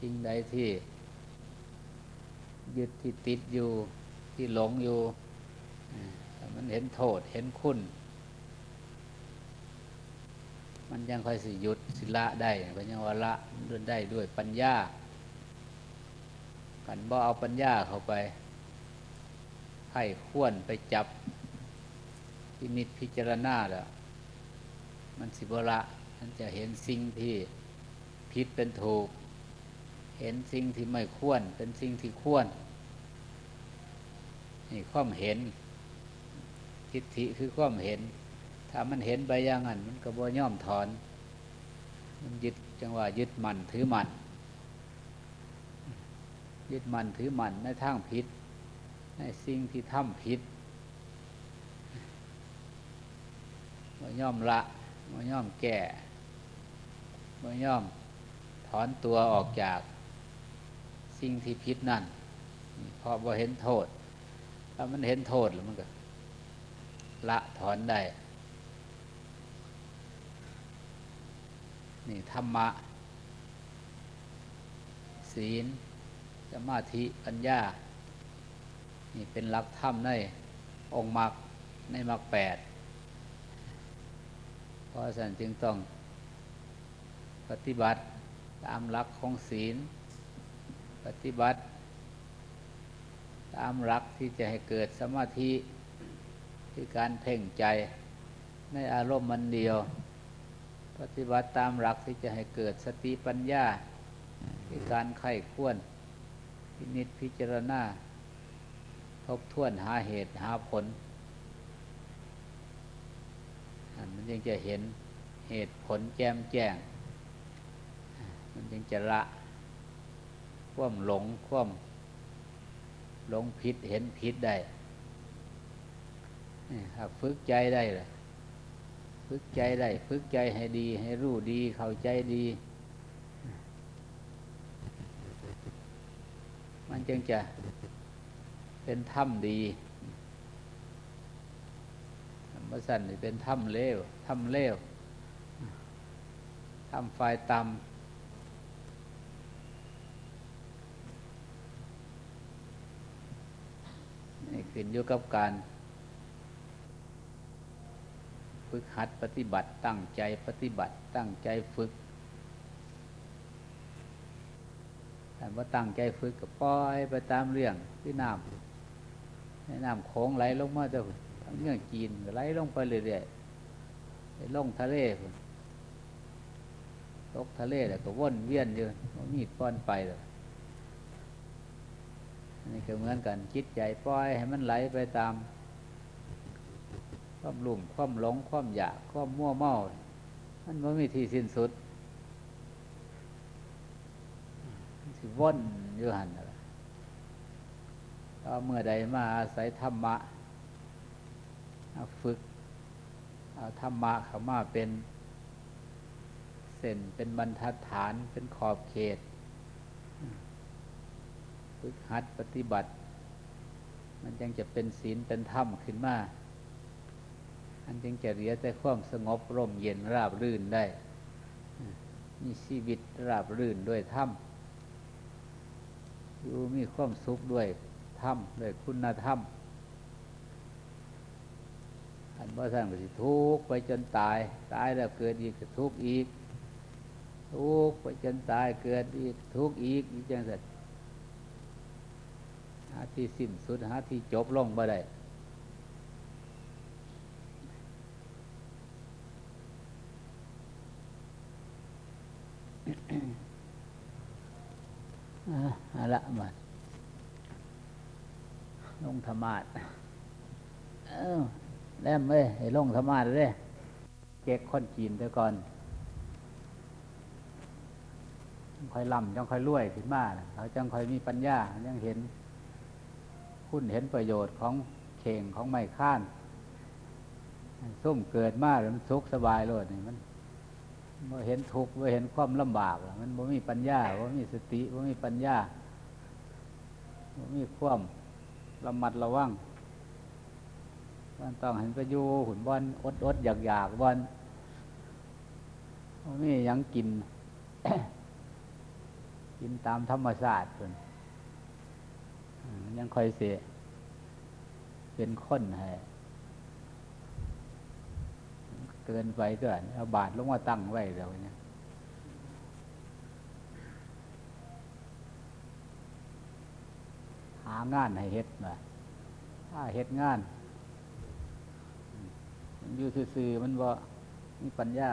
สิ่งใดที่ ยึดที่ติดอยู่ที่หลงอยู่มันเห็นโทษเห็นคุณ มันยังค่อยสิยุดสิละได้ก็ยังว่าละด้วยได้ด้วยปัญญากันบ่เอาปัญญาเข้าไป ให้ควรไปจับพินิจพิจารณาแล้วมันสิบละมันจะเห็นสิ่งที่ผิดเป็นถูก เห็นสิ่งที่ไม่ควร เป็นสิ่งที่ควร นี่ความเห็น ทิฏฐิคือความเห็น ถ้ามันเห็นไปอย่างนั้น มันก็บ่ย่อมถอน มันยึดจังว่ายึดมันถือมันยึดมันถือมันในทางผิด ในสิ่งที่ทำผิดบ่ย่อมละบ่ย่อมแก่บ่ย่อมถอนตัวออกจาก สิ่งที่ผิดนั่นเพราะบ่เห็นโทษ ถ้ามันเห็นโทษแล้วมันก็ละถอนได้ นี่ธรรมะ ศีลสมาธิปัญญา นี่เป็นหลักธรรมในองค์มรรคในมรรคแปดเพราะฉะนั้นจึงต้องปฏิบัติตามหลักของศีล ปฏิบัติ ตามหลักที่จะให้เกิดสมาธิคือการเพ่งใจในอารมณ์มันเดียว ปฏิบัติตามหลักที่จะให้เกิดสติปัญญาคือการไข้ควรพินิจพิจารณาทบทวนหาเหตุหาผลมันยังจะเห็นเหตุผลแจ่มแจ้ง มันยังจะละ คว่มหลงคว่มหลงผิดเห็นผิดได้หากฝึกใจได้เลยฝึกใจได้ฝึกใจให้ดี ให้รู้ดี เข้าใจดี มันจึงจะเป็นถ้ำดีธรรมสันนี่เป็นถ้ำเลวถ้ำเลวถ้ำไฟต่ำนี่ ขึ้นอยู่กับการฝึกหัดปฏิบัติตั้งใจปฏิบัติตั้งใจฝึกแต่ว่าตั้งใจฝึกก็ปล่อยไปตามเรื่องที่น้ำในน้ำโขงไหลลงมาจะทั้งเรื่องจีนไหลลงไปเรื่อยๆลงทะเลตกทะเลแล้วก็ว่นเวียนอยู่มีก้อนไปเลย นี่ก็เหมือนกันคิดใจปล่อยให้มันไหลไปตาม ความลุ่มความหลงความอยากความมั่วเมามันไม่มีที่สิ้นสุดสิว่นอยู่หันก็เมื่อใดมาอาศัยธรรมะฝึกเอาธรรมะเข้ามาเป็นเส้นเป็นบรรทัดฐานเป็นขอบเขต ฝึกหัดปฏิบัติ มันยังจะเป็นศีลเป็นธรรมขึ้นมาอันจึงจะเหลือแต่ความสงบร่มเย็นราบรื่นได้มีชีวิตราบรื่นด้วยธรรมอยู่มีความสุขด้วยธรรมด้วยคุณธรรมอันว่าท่านก็สิทุกข์ไปจนตาย ตายแล้วเกิดอีกทุกข์อีก ทุกข์ไปจนตายเกิดอีกทุกข์อีกอีกจังสัตหาที่สิ้นสุดหาที่จบลงบ่ได้อะละมาลงธรรมาทแลมเอ้ยลงธรรมาทเลยเก๊กคนจีนเดี๋ยวก่อนค่อยลำจังค่อยรวยขึ้นมาเขาจังค่อยมีปัญญายังเห็น คุณเห็นประโยชน์ของเข่งของไม้ข้านส้มเกิดมาแล้วมันสุขสบายเลยนี่มันบ่เห็นทุกข์บ่เห็นความลำบากมันบ่มีปัญญาบ่มีสติบ่มีปัญญาบ่มีความระมัดระวังมันต้องเห็นไปอยู่หุ่นบอลอดอดอยากอยากบอลบ่มียังกิน กินตามธรรมชาติเพิ่น ยังคอยเสียเป็นคนให้เกินไปด้วยเอาบาทลงมาตั้งไว้เดี๋ยวนี้หางานให้เฮ็ดมาถ้าเฮ็ดงานอยู่ซื่อๆมันบ่มีปัญญา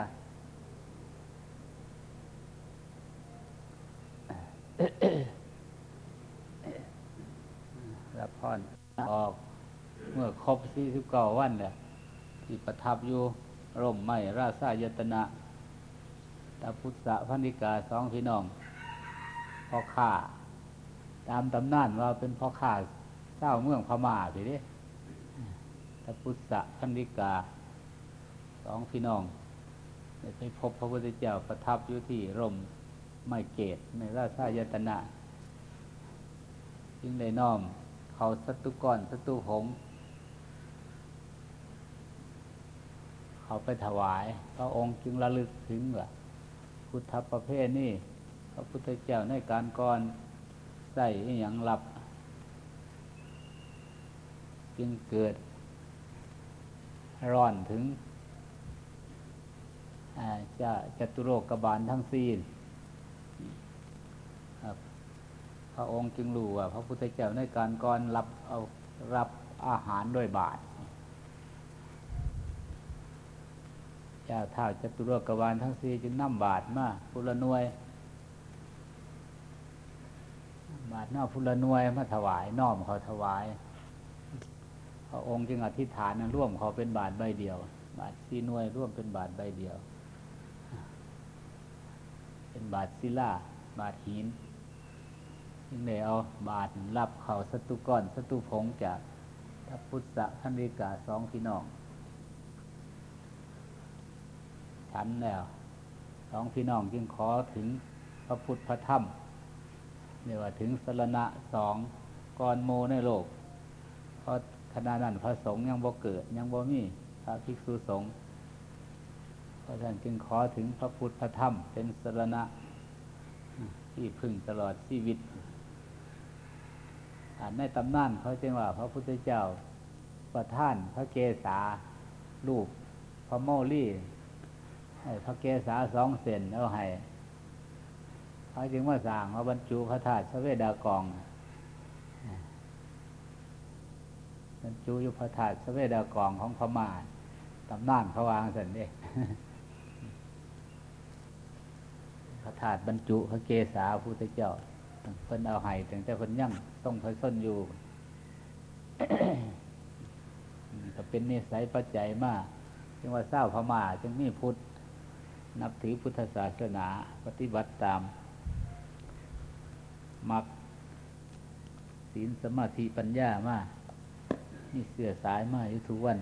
บ พรออก เมื่อครบสี่สิบเก้าวันเนี่ยที่ประทับอยู่ร่มไม้ราชายตนะตาพุทธะพันิกาสองพี่น้องพ่อข้าตามตำนานว่าเป็นพ่อข้าเจ้าเมืองพม่าไปดิตาพุทธะพันิกาสองพี่น้องได้ไปพบพระพุทธเจ้าประทับอยู่ที่ร่มไม้เกตในราชายตนะจึงได้น้อม เขาสัตุกรสัตุหงเขาไปถวาย พระองค์จึงระลึกถึงว่าพุทธประเภทนี้พระพุทธเจ้าในการก่อนใส่อย่างหลับ จึงเกิดร้อนถึงจะจตุโรกบาลทั้งสี่ครับ พระองค์จึงรู้ว่าพระพุทธเจ้าในการก่อนรับเอารับอาหารด้วยบาตรเจ้าท้าจตุโรกบาลทั้งสี่จึงนำบาตรมาพุละนวย บาตรหน้าพุละนวยมาถวายน้อมเขาถวาย พระองค์จึงอธิษฐานร่วมเขาเป็นบาทใบเดียว บาทสีนวยร่วมเป็นบาทใบเดียว เป็นบาทศิลาบาทหิน จึงได้เอาบาทรับเขาสตุก้อนสตุพงจากทัพพุทธะพันริกาสองพี่น้องฉันแล้วสองพี่น้องจึงขอถึงพระพุทธพระธรรมเรียกว่าถึงสรณะสองกรโมในโลก เพราะขณะนั้นพระสงฆ์ยังบ่เกิด ยังบ่มีพระภิกษุสงฆ์เพราะฉะนั้นจึงขอถึงพระพุทธพระธรรมเป็นสรณะที่พึ่งตลอดชีวิต ในตำนานเขาจึงว่า พระพุทธเจ้าประท่านพระเกศาลูกพระโมลี่พระเกศาสองเซนเอาให้เขาจึงว่าสั่งว่าบรรจุพระธาตุพระเวดากองบรรจุอยู่พระธาตุพระเวดากองของพม่าตำนานเขาวางเสร็จเด้พระธาตุบรรจุพระเกศาพุทธเจ้า เพิ่นเอาไห้ถึงแต่เพิ่นยั่งต้องเพิ่นส้นอยู่ก็เป็นนิสัยปัจจัยมากจึงว่าเศร้าพม่าจึงมีพุทธ นับถือพุทธศาสนา ปฏิบัติตาม มักศีลสมาธิปัญญามากมีเสื่อสายมากอยู่ทุกวัน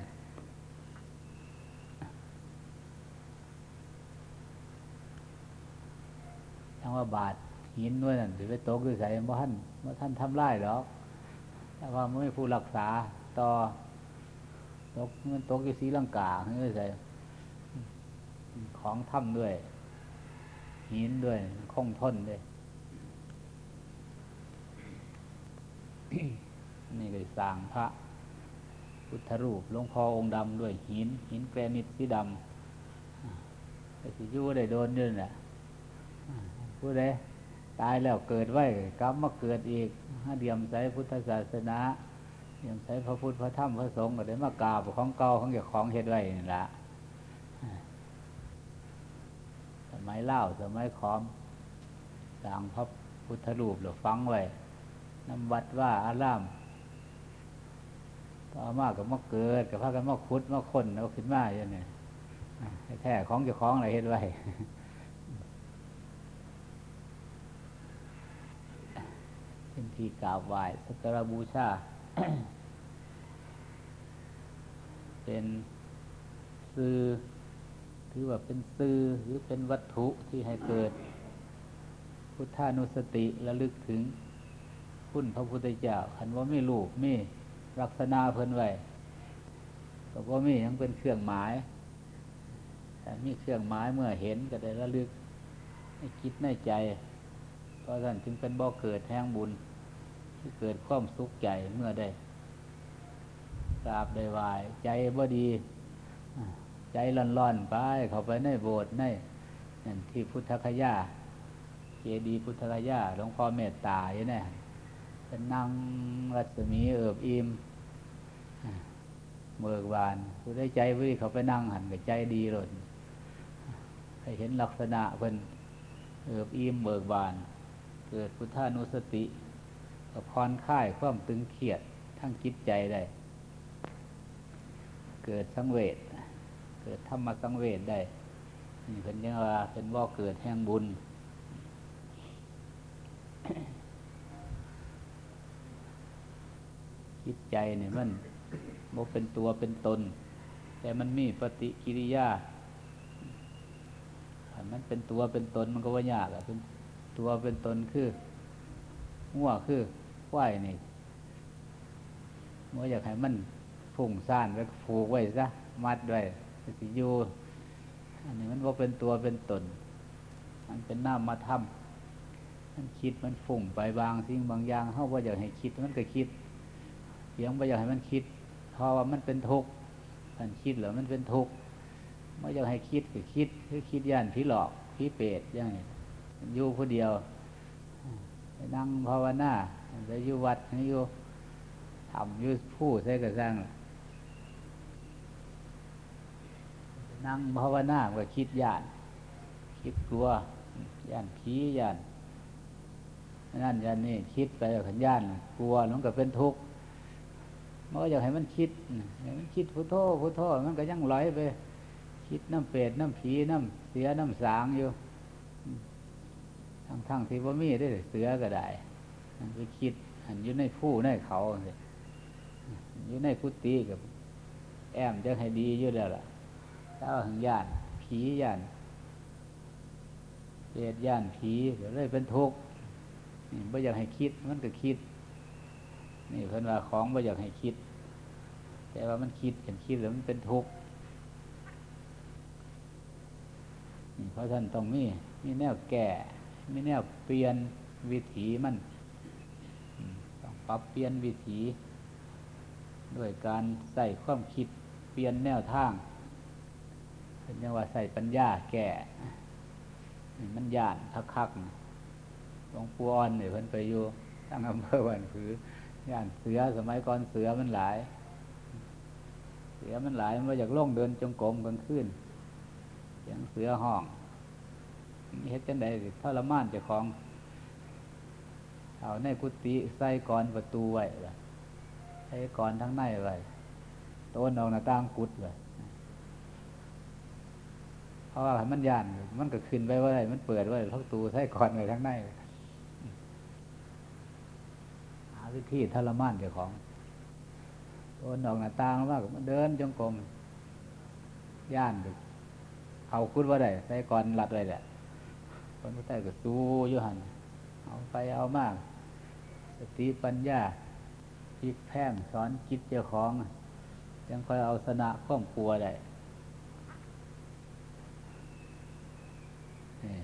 ทั้งว่าบาท หินด้วยนั่นถือไปตกคือใส่บ่ท่านบ่ท่านทำไรหรอกแต่ว่าไม่ผู้รักษาต่อตกมันตกอยู่สีลังกาคือใส่ของถ้ำด้วย หินด้วยคงทนด้วยนี่เลยสร้างพระพุทธรูปหลวงพ่อองค์ดำด้วยหิน หินแกรนิตสีดำไอ้สิยู่ได้โดนด้วยน่ะผู้ใด ตายแล้วเกิดไว้กรรมมาเกิดอีกห้าเดียมใส่พุทธศาสนาเดียมใส่พระพุทธพระธรรมพระสงฆ์ก็ได้มากราบของเก่าของเกี่ยวของเฮ็ดไว้นี่ละสมัยเล่าสมัยขอมสั่งพระพุทธรูปหรือฟังไว้นำวัดว่าอารามต่อมากับมาเกิดกับพากันมาคุดมาคนเอาขึ้นมาอย่างนี้แท้ของเกี่ยวของอะไรเฮ็ดไว้ เป็นที่กราบไหว้สักการบูชา เป็นซื้อถือว่าเป็นซื้อหรือเป็นวัตถุที่ให้เกิด พุทธานุสติระลึกถึงคุณพระพุทธเจ้าขันว่าไม่ลูกไม่ลักษณะเพิ่นไว้ก็ว่ามียังเป็นเครื่องหมาย แต่มีเครื่องหมายเมื่อเห็นก็ได้ระลึกให้คิดในใจ ราะฉะนั้นจึงเป็นบ่อเกิดแห่งบุญ ที่เกิดความสุขใจเมื่อได้กราบได้วายใจบ่ดี ใจร้อนๆไปเข้าไปในโบสถ์ในนั่นที่พุทธคยาเจดีพุทธคยาหลวงพ่อเมตตาอยู่เนี่ยเป็นนั่งรัศมีเอิบอิ่มเบิกบานผู้ได้ใจวิ่งเขาไปนั่งหันกับใจดีหล่นให้เห็นลักษณะเพิ่นเอิบอิ่มเบิกบาน เกิดพุทธานุสติกับพรค่ายความตึงเครียดทั้งจิตใจได้ เกิดสังเวชเกิดธรรมสังเวชได้นี่เป็นยังว่าเป็นว่าเกิดแห่งบุญ จิตใจเนี่ยมันโมเป็นตัวเป็นตน แต่มันมีปฏิกิริยามันเป็นตัวเป็นตนมันก็ว่ายากอะเป็น ตัวเป็นตนคือหัวคือไหวนี่เมื่ออยากให้มันฝุ่งซ่านไว้วผูกไว้ซะมัดไว้สิอยู่อันนี้มันว่าเป็นตัวเป็นตน มันเป็นหน้ามาทำมันคิดมันฝุ่งไปบางสิ่งบางอย่างเขาว่าอยากให้คิดมันก็คิดเสียงว่าอยากให้มันคิดเพราะว่ามันเป็นทุกข์มันคิดหรือมันเป็นทุกข์ไม่อยากให้คิดก็คิด คือคิดย่านผีหลอกผีเปรตอย่างนี้ อยู่ผู้เดียวไปนั่งภาวนาไปอยู่วัดอยู่ทำอยู่ผู้ใส่กระสังนั่งภาวนาก็คิดย่าน คิดกลัวย่านผีย่านนั่นย่านนี่คิดไปขันย่านกลัวมันก็เป็นทุกข์มันก็อยากให้มันคิดให้มันคิดพุทโธพุทโธมันก็ยังลอยไป คิดน้ำเปรตน้ำผีน้ำเสียน้ำสางอยู่ ทั้งทั้งที่ว่ามีได้เสือก็ได้มันไปคิดอันอยู่ในผู้ในเขาอยู่ในกุฏิกับ แอมจะให้ดีอยู่แล้วล่ะถ้าหังย่านผีย่านเปรตย่านผีก็เลยเป็นทุกข์นี่ไม่อยากให้คิดมันก็คิด นี่เพิ่นว่าของไม่อยากให้คิด แต่ว่ามันคิดเห็นคิดแล้วมันเป็นทุกข์เพราะท่านต้องมีมีแนวแก่ มีแนวเปลี่ยนวิถีมันต้องปรับเปลี่ยนวิถีด้วยการใส่ความคิดเปลี่ยนแนวทางเป็นยังว่าใส่ปัญญาแก่มันย่านคักๆหลวงปู่อ่อนเนี่ยเพิ่นไปอยู่ตั้งอำเภอวันผือย่านเสือสมัยก่อนเสือมันหลาย เสือมันหลายมันมาจากล่องเดินจงกรมกลางคืนเสียงเสือห้อง เฮ็ดจังไดทรมานเจ้าของ เอาในกุฏิใส่กรประตูไว้ใส่กรทั้งในไว้โต้นเอาหน้าต่างกุดไว้เพราะว่ามันย่าน มันก็ขึ้นไปว่าไรมันเปิดไว้ทั้งตูใส่กรไว้ทั้งในหาวิธีทรมานเจ้าของโต้นออกหน้าต่างว่ามันเดินจงกรมย่านเอาคุดว่าได้ใส่กรหลัดไว้แหละ คนใต้ก็สู้ยุหันเอาไปเอามาก สติปัญญาพิกแพงสอนจิตเจ้าของยังคอยเอาชนะข้อมกลัวได้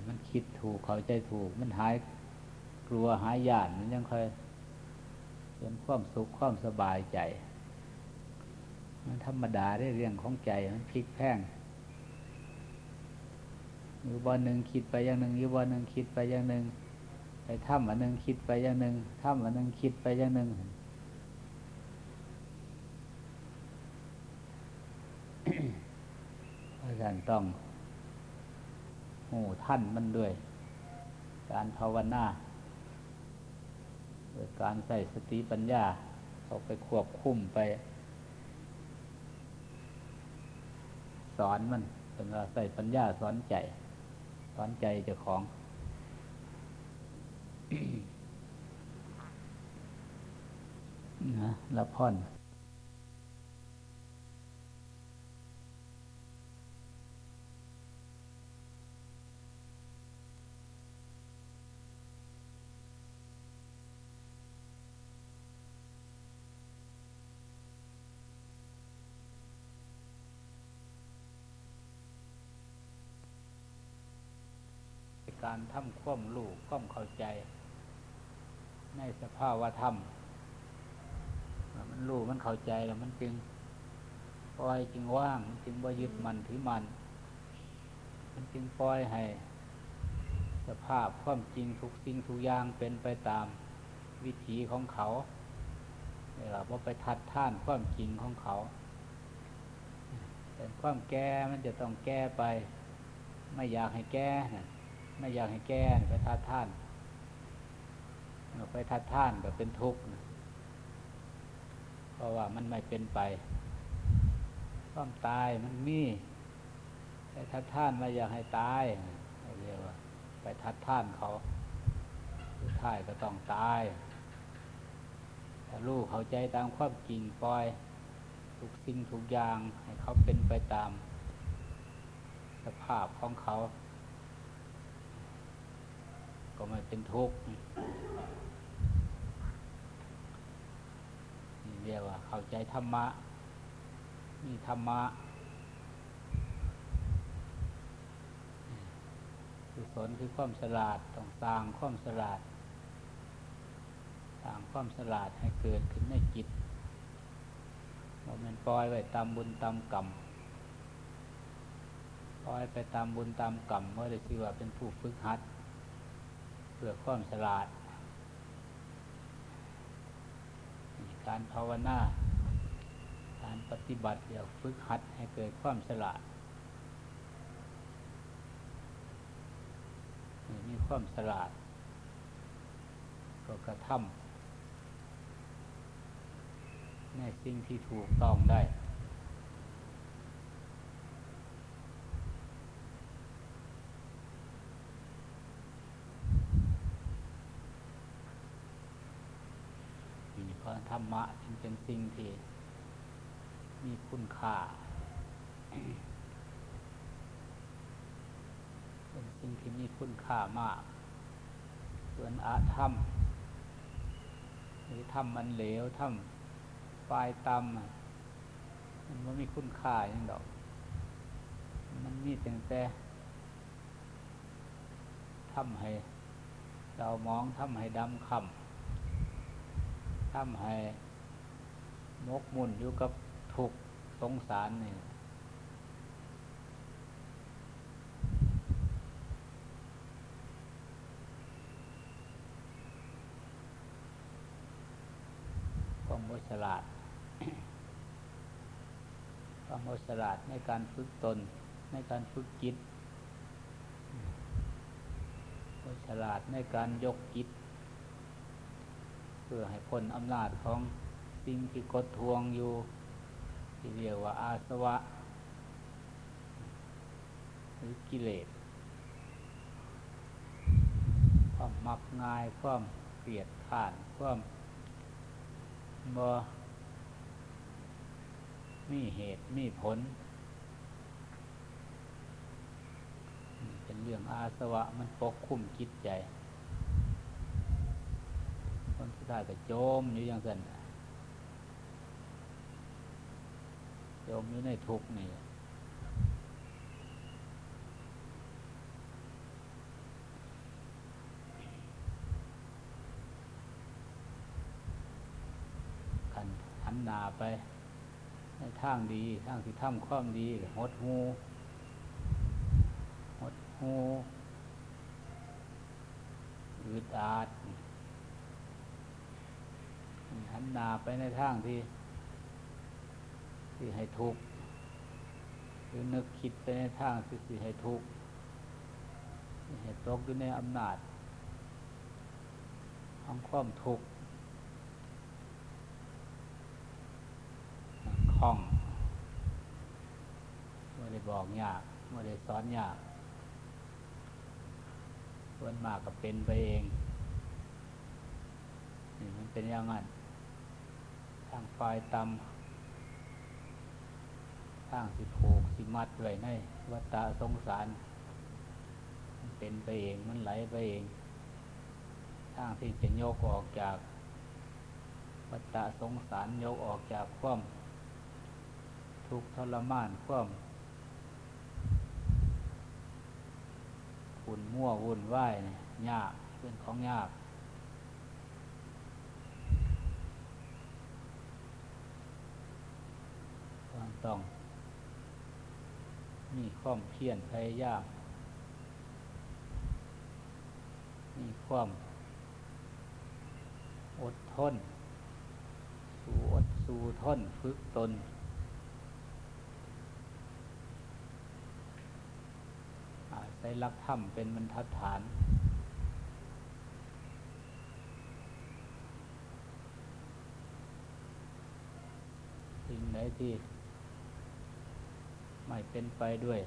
มันคิดถูกเข้าใจถูก มันหายกลัวหายหยาดมันยังคอยเป็นความสุขความสบายใจ มันธรรมดาได้เรื่องของใจมันพลิกแพง อยู่บนหนึ่งคิดไปอย่างหนึ่งอยู่บนหนึ่งคิดไปอย่างหนึ่งไปถ้ำอันหนึ่งคิดไปอย่างหนึ่งถ้ำอันหนึ่งคิดไปอย่างหนึ่งอาจารย์ต้องหูท่านมันด้วย การภาวนาโดยการใส่สติปัญญาเข้าไปควบคุมไป สอนมันเป็นว่าใส่ปัญญาสอนใจ ถอนใจเจ้าของนะละพ่อน การทำความรู้ความเข้าใจให้สภาวะธรรมมันรู้มันเข้าใจแล้วมันจึงปล่อยจึงว่างจึงบ่ยึดมันถือมัน มันจึงปล่อยให้ สภาพความจริงทุกสิ่งทุกอย่างเป็นไปตามวิถีของเขาเวลาพอไปทัดท่านความจริงของเขา แต่ความแก้มันจะต้องแก้ไป ไม่อยากให้แก้ ไม่อยากให้แก้ไปทัดท่านไปทัดท่านก็เป็นทุกข์เพราะว่ามันไม่เป็นไปความตายมันมีไปทัดท่านไม่อยากให้ตายเรียกว่า ไปทัดท่านเขาสุดท้ายก็ต้องตายถ้าลูกเข้าใจตามความจริงปล่อย ทุกสิ่งทุกอย่างให้เขาเป็นไปตาม สภาพของเขา ก็ไม่เป็นทุกข์นี่เรียกว่า เข้าใจธรรมะมีธรรมะกุศลคือความสลาดต้องสร้างความสลาดสร้างความสลาดให้เกิดขึ้นในจิตว่ามันปล่อยไว้ตามบุญตามกรรมปล่อยไปตามบุญตามกรรมเมื่อได้ชื่อว่าเป็นผู้ฝึกหัด เพื่อความสลาด การภาวนา การปฏิบัติเดี๋ยวฝึกหัดให้เกิดความสลาด มีความสลาด ก็กระทำในสิ่งที่ถูกต้องได้ มีเพ ราะธรรมะจึงเป็นสิ่งที่มีคุณค่า เป็นสิ่งที่มีคุณค่ามาก ส่วนอาธรรม หรือธรรมมันเหลวธรรมปลายตำมันไม่มีคุณค่าอย่างดอก มันมีแต่แต่ทำให้เรามองทำให้ดำคำ ทำให้มกมุ่นอยู่กับทุกสงสารนี่ความโมฉลาดความโมฉลาดในการฝึกตน ในการฝึกจิตโมฉลาดในการยกจิต เพื่อให้พ้นอำนาจของสิ่งที่กดทวงอยู่ ที่เรียกว่าอาสวะ หรือกิเลสความมักง่ายความเกลียดข้านความบ่มีเหตุมีผล เป็นเรื่องอาสวะมันปกคุมจิตใจ คนสุดท้ายก็โจมอยู่อย่างนั้นโจมอยู่ในทุกข์นี่กันหันหนาไปในทางดีทางที่ทำความดีหดหูหดหูอืดอาดันนาไปในทางที่ที่ให้ทุกข์หรือนึกคิดไปในทางที่ที่ให้ทุกข์ให้ตกอยู่ในอำนาจของความทุกข์คล่องไม่ได้บอกยากไม่ได้สอนยากส่วนมากก็เป็นไปเอง นี่มันเป็นอย่างนั้น ทางฝ่ายต่ำทางสิผูกสิมัดไว้ในวัฏฏะสงสาร มันเป็นไปเองมันไหลไปเองทางที่จะโยกออกจากวัฏฏะสงสารโยกออกจากความทุกข์ทรมานความขุ่นมั่ววุ่นวายเนี่ยยากเป็นของยาก ต้อง มีความเพียรพยายาม มีความอดทน สู้อดสู้ทนฝึกตน อาศัยลักธรรมเป็นบรรทัดฐานสิ่งไหนที่ ไม่เป็นไปด้วย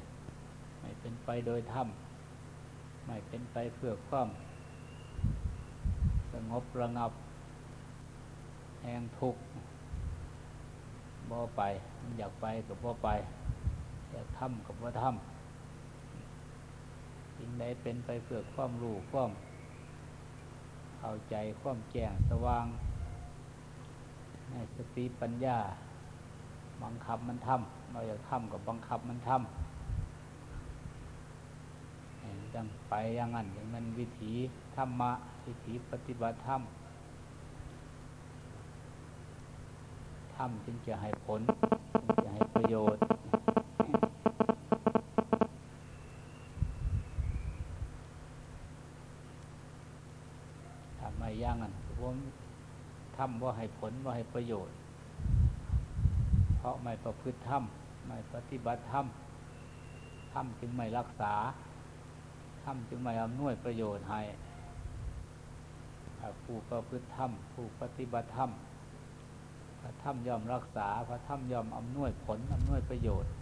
ไม่เป็นไปโดยธรรมไม่เป็นไปเพื่อความสงบระงับ แห่งทุกข์บ่ไปมันอยากไปกับบ่ไป อยากทำกับบ่ทำสิ่งใดเป็นไปเพื่อความรู้ความเข้าใจความแจ้งสว่างในสติปัญญาบังคับมันทำ เราอยากทำกับบังคับมันทำจังไปอย่างนั้นอย่างนั้นวิถีธรรมะ วิถีปฏิบัติธรรมทำจึงจะให้ผลจึงจะให้ประโยชน์ทำไมย่างนั้นผมทำว่าให้ผลว่าให้ประโยชน์ เพราะไม่ประพฤติธรรม ไม่ปฏิบัติธรรม ธรรมจึงไม่รักษา ธรรมจึงไม่อำนวยประโยชน์ให้ผู้ประพฤติธรรม ผู้ปฏิบัติธรรม พระธรรมยอมรักษา พระธรรมยอมอำนวยผลอำนวยประโยชน์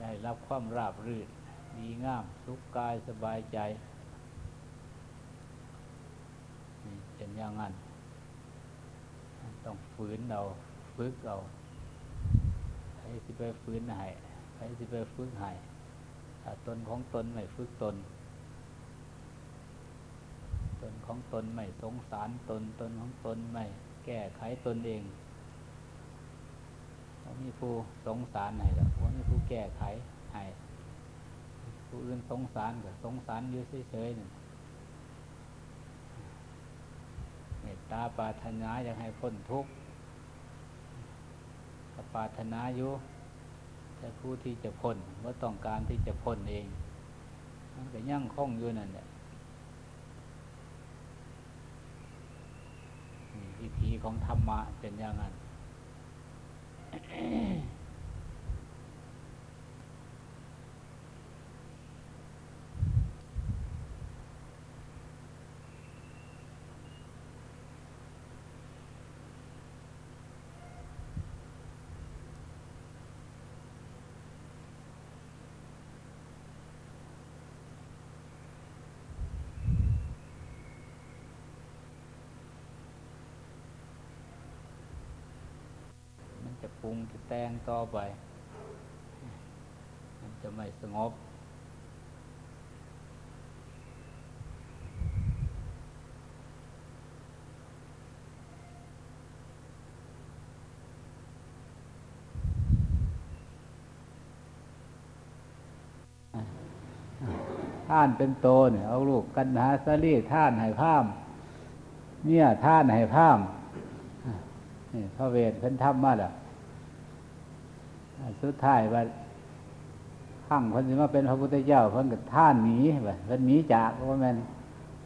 ได้รับความราบรื่นดีงาม สุขกายสบายใจเป็นอย่างนั้น ต้องฝืนเราฝึกเอาใครสิไปฝืนให้ใครสิไปฝึกให้ถ้าตนของตนไม่ฝึกตน ตนของตนไม่สงสารตนตนของตนไม่แก้ไขตนเองว่ามีผู้สงสารให้หรอกว่ามีผู้แก้ไขให้ผู้อื่นสงสารก็สงสารอยู่เฉยๆนี่เมตตาปาถนาอยากให้พ้นทุกข์ปาถนาอยู่แต่ผู้ที่จะพ้นว่าต้องการที่จะพ้นเอง มันก็ยั่งคงอยู่นั่นแหละวิธีของธรรมะเป็นอย่างนั้น จะปรุงจะแต่งต่อไป มันจะไม่สงบ ท่านเป็นโตเนี่ยเอาลูกกันหาสลีท่านให้พ้าม เนี่ยท่านให้พ้ามนี่พระเวทเพิ่นทำมาแล้ว สุดท้ายว่าข้างคนสิมาเป็นพระพุทธเจ้าเพิ่นกับท่านหนีไปเพิ่นหนีจากว่าม่น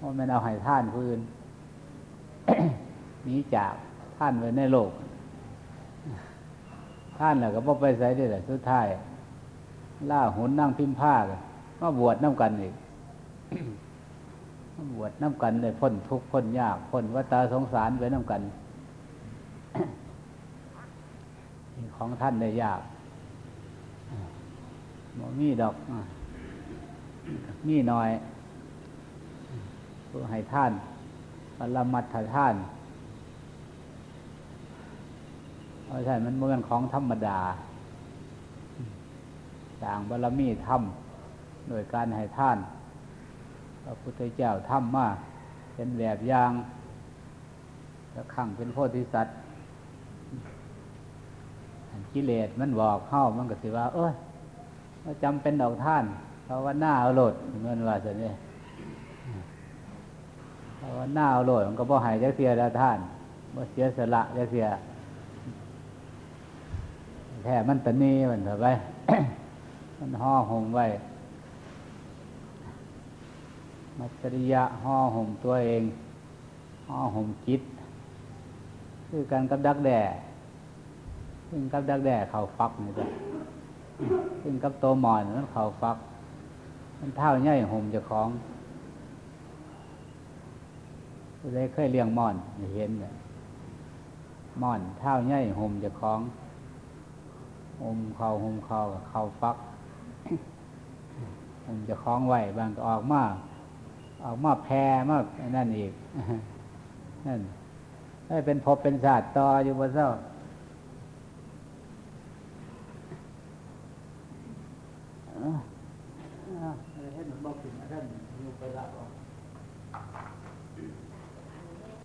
ว่าม่นเอาให้ท่านพื้นหนีจากท่านไว้ในโลก ท่านแหละก็บ่ไปใส่ได้แหละสุดท้ายล่าหุนนั่งพิมพ์ผ้ากันมาบวชน้ำกันอีกบวชน้ำกันเลยพ้นทุกข์พ้นยากพ้นวัฏสงสารไปน้ำกันของท่านได้ยาก มีดอกมีน้อยผู้ให้ท่านปรมัตถท่านเพราะใช่มันเมือนของธรรมดาต่างบารมีธรรมโดยการให้ท่านพระพุทธเจ้าทำมาเป็นแบบอย่างแล้วขังเป็นโพธิสัตว์กิเลสมันบอกเข้ามันก็สิว่า เอ้ย ว่าจำเป็นดอกท่านเพราะว่าหน้าเอาโหลดเงินว่าสิเนี่ยเพราะว่าหน้าเอาโหลดมันก็บ่หายจะเสียแล้วท่านบ่เสียสละจะเสียแท้มันตะนีมันเถอะไปมันห่อห่มไว้ มัจริยะห่อห่มตัวเองห่อห่มจิต คือการกับดักแด่ซึ่งกับดักแด่เขาฟักนี่จ้ะ ซึ่งกับโตหมอนนั้นเขาฟัก มันเท่าใหญ่ห่มจะของผู้ใดเคยเลี้ยงหมอนเห็นเลยหมอนเท่าใหญ่ห่มจะของห่มเข่าห่มเข่าเข่าฟักห่มจะคล้องไหวบางก็ออกมาออกมาแพรมากนั่นอีกนั่นได้เป็นภพเป็นศาสตร์ต่ออยู่บนเจ้า Oh.